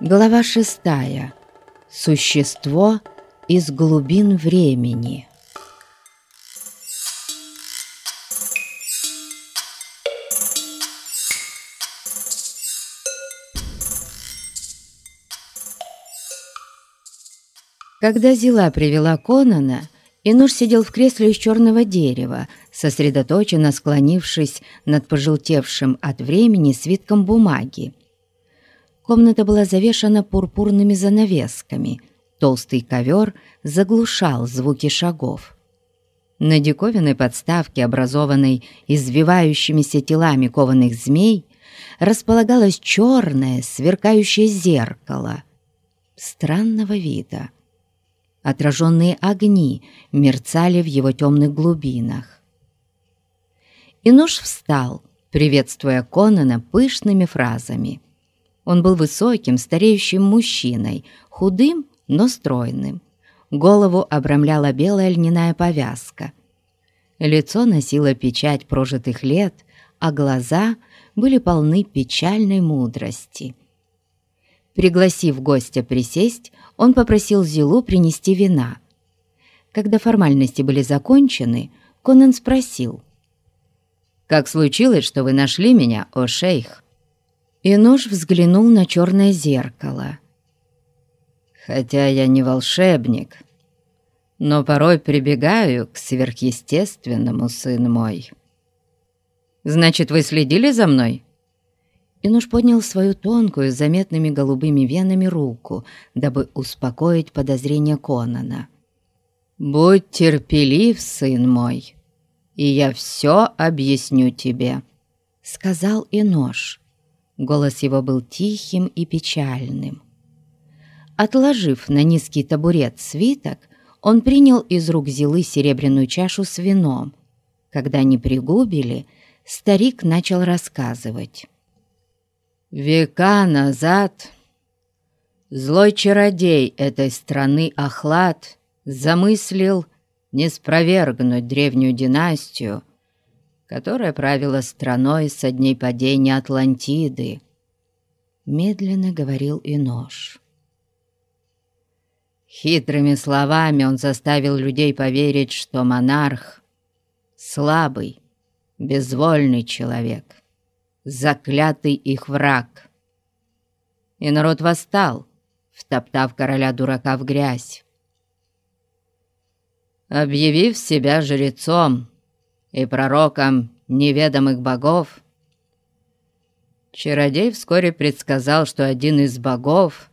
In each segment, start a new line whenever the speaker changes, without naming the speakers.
Глава шестая. Существо из глубин времени. Когда Зила привела Конана, Инуш сидел в кресле из черного дерева, сосредоточенно склонившись над пожелтевшим от времени свитком бумаги. Комната была завешана пурпурными занавесками. Толстый ковер заглушал звуки шагов. На диковинной подставке, образованной извивающимися телами кованых змей, располагалось черное сверкающее зеркало странного вида. Отраженные огни мерцали в его темных глубинах. И нож встал, приветствуя Конана пышными фразами. Он был высоким, стареющим мужчиной, худым, но стройным. Голову обрамляла белая льняная повязка. Лицо носило печать прожитых лет, а глаза были полны печальной мудрости. Пригласив гостя присесть, он попросил Зилу принести вина. Когда формальности были закончены, Конан спросил. «Как случилось, что вы нашли меня, о шейх?» И нож взглянул на черное зеркало. «Хотя я не волшебник, но порой прибегаю к сверхъестественному, сын мой». «Значит, вы следили за мной?» Инуш поднял свою тонкую, заметными голубыми венами руку, дабы успокоить подозрения Конана. «Будь терпелив, сын мой, и я все объясню тебе», — сказал Инош. Голос его был тихим и печальным. Отложив на низкий табурет свиток, он принял из рук Зилы серебряную чашу с вином. Когда они пригубили, старик начал рассказывать. Века назад злой чародей этой страны Ахлад замыслил не спровергнуть древнюю династию, которая правила страной со дней падения Атлантиды. Медленно говорил Инош. Хитрыми словами он заставил людей поверить, что монарх — слабый, безвольный человек — заклятый их враг. И народ восстал, втоптав короля-дурака в грязь. Объявив себя жрецом и пророком неведомых богов, чародей вскоре предсказал, что один из богов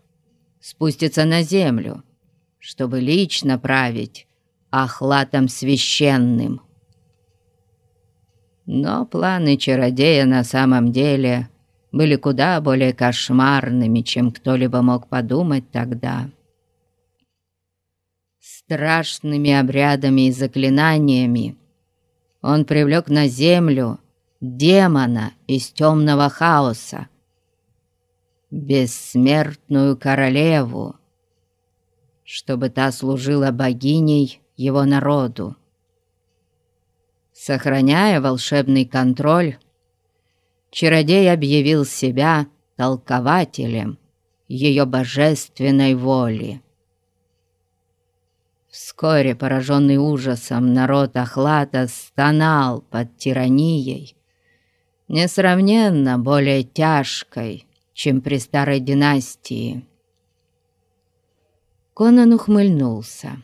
спустится на землю, чтобы лично править охлатом священным. Но планы чародея на самом деле были куда более кошмарными, чем кто-либо мог подумать тогда. Страшными обрядами и заклинаниями он привлек на землю демона из темного хаоса, бессмертную королеву, чтобы та служила богиней его народу. Сохраняя волшебный контроль, чародей объявил себя толкователем ее божественной воли. Вскоре, пораженный ужасом, народ Ахлата стонал под тиранией, несравненно более тяжкой, чем при старой династии. Конан ухмыльнулся.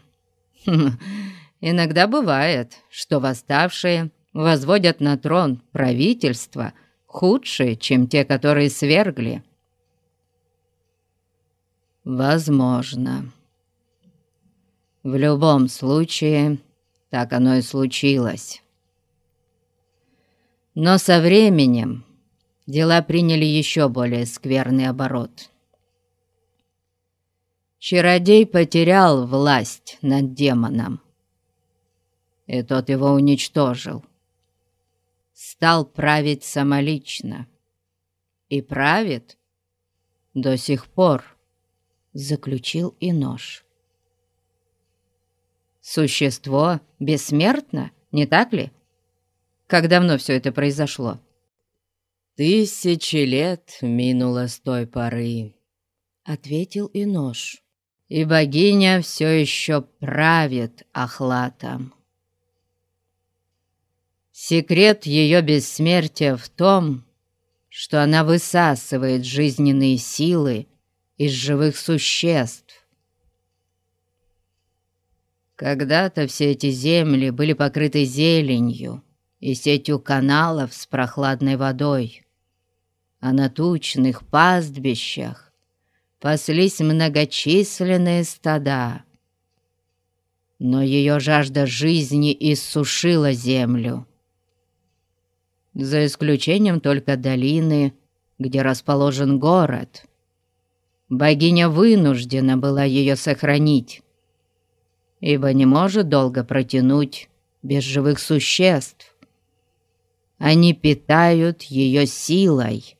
Иногда бывает, что восставшие возводят на трон правительства худшие, чем те, которые свергли. Возможно. В любом случае, так оно и случилось. Но со временем дела приняли еще более скверный оборот. Чародей потерял власть над демоном и тот его уничтожил. Стал править самолично. И правит до сих пор, заключил и нож. Существо бессмертно, не так ли? Как давно все это произошло? Тысячи лет минуло с той поры, — ответил Инош. «И богиня все еще правит Ахлатом. Секрет ее бессмертия в том, что она высасывает жизненные силы из живых существ. Когда-то все эти земли были покрыты зеленью и сетью каналов с прохладной водой, а на тучных пастбищах паслись многочисленные стада. Но ее жажда жизни иссушила землю. За исключением только долины, где расположен город. Богиня вынуждена была ее сохранить, ибо не может долго протянуть без живых существ. Они питают ее силой.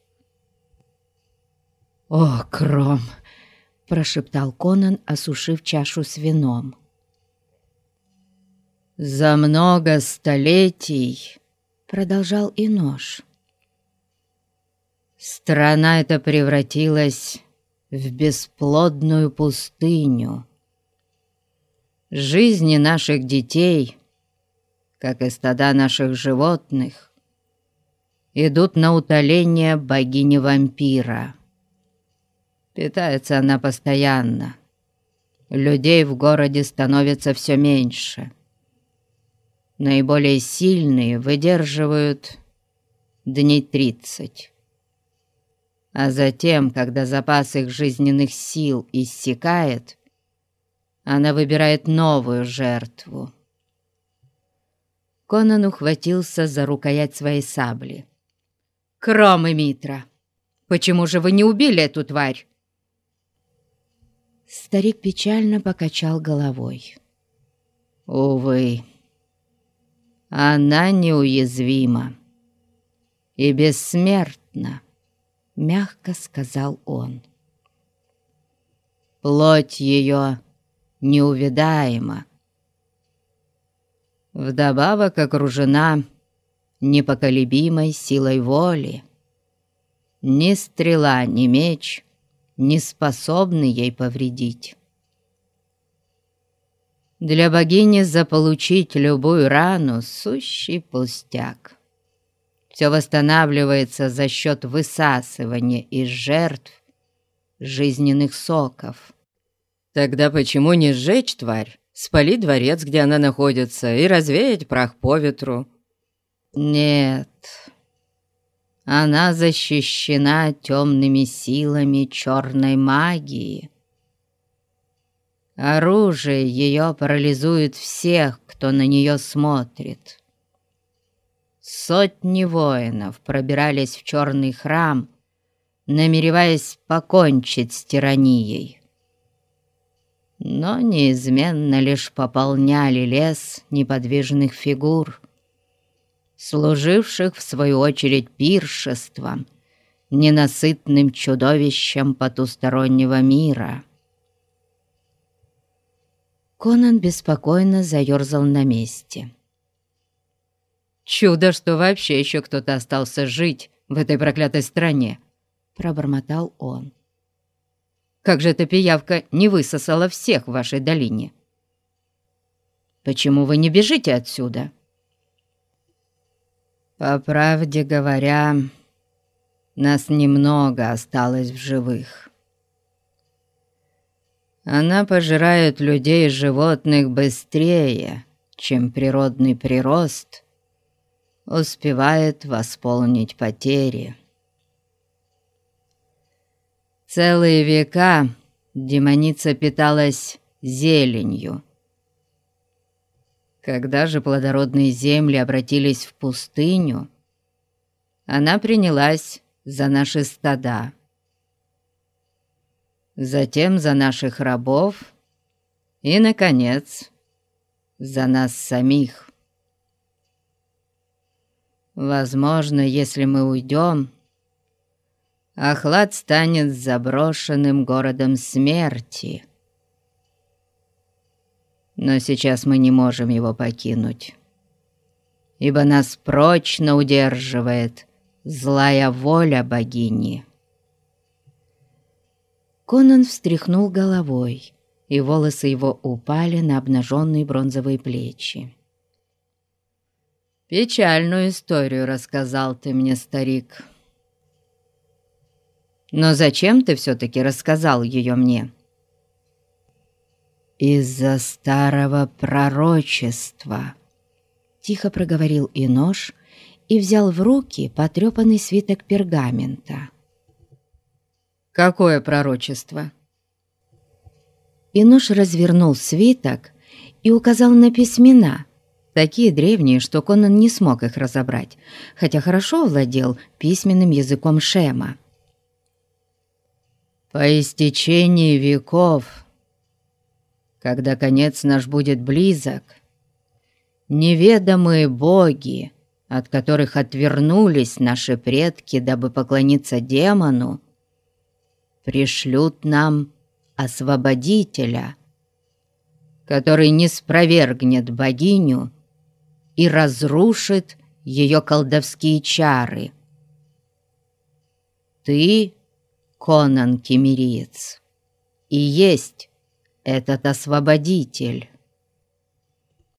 «О, Кром!» — прошептал Конан, осушив чашу с вином. «За много столетий», — продолжал и нож, — «страна эта превратилась в бесплодную пустыню. Жизни наших детей, как и стада наших животных, идут на утоление богини-вампира». Питается она постоянно. Людей в городе становится все меньше. Наиболее сильные выдерживают дней тридцать. А затем, когда запас их жизненных сил иссякает, она выбирает новую жертву. Конан ухватился за рукоять своей сабли. «Кромы Митра, почему же вы не убили эту тварь?» Старик печально покачал головой. «Увы, она неуязвима и бессмертна», — мягко сказал он. «Плоть ее неувидаема. Вдобавок окружена непоколебимой силой воли. Ни стрела, ни меч не способны ей повредить. Для богини заполучить любую рану — сущий пустяк. Все восстанавливается за счет высасывания из жертв жизненных соков. Тогда почему не сжечь тварь, спалить дворец, где она находится, и развеять прах по ветру? Нет, она защищена темными силами черной магии. Оружие ее парализует всех, кто на нее смотрит. Сотни воинов пробирались в черный храм, намереваясь покончить с тиранией. Но неизменно лишь пополняли лес неподвижных фигур — служивших в свою очередь пиршеством, ненасытным чудовищем потустороннего мира. Конан беспокойно заерзал на месте. «Чудо, что вообще еще кто-то остался жить в этой проклятой стране!» — пробормотал он. «Как же эта пиявка не высосала всех в вашей долине? Почему вы не бежите отсюда?» По правде говоря, нас немного осталось в живых. Она пожирает людей и животных быстрее, чем природный прирост успевает восполнить потери. Целые века демоница питалась зеленью, когда же плодородные земли обратились в пустыню, она принялась за наши стада, затем за наших рабов и, наконец, за нас самих. Возможно, если мы уйдем, Ахлад станет заброшенным городом смерти — но сейчас мы не можем его покинуть, ибо нас прочно удерживает злая воля богини. Конан встряхнул головой, и волосы его упали на обнаженные бронзовые плечи. «Печальную историю рассказал ты мне, старик. Но зачем ты все-таки рассказал ее мне?» «Из-за старого пророчества», — тихо проговорил Инош и взял в руки потрепанный свиток пергамента. «Какое пророчество?» Инош развернул свиток и указал на письмена, такие древние, что Конан не смог их разобрать, хотя хорошо владел письменным языком Шема. «По истечении веков, когда конец наш будет близок, неведомые боги, от которых отвернулись наши предки, дабы поклониться демону, пришлют нам освободителя, который не спровергнет богиню и разрушит ее колдовские чары. Ты, Конан Кемериец, и есть этот освободитель».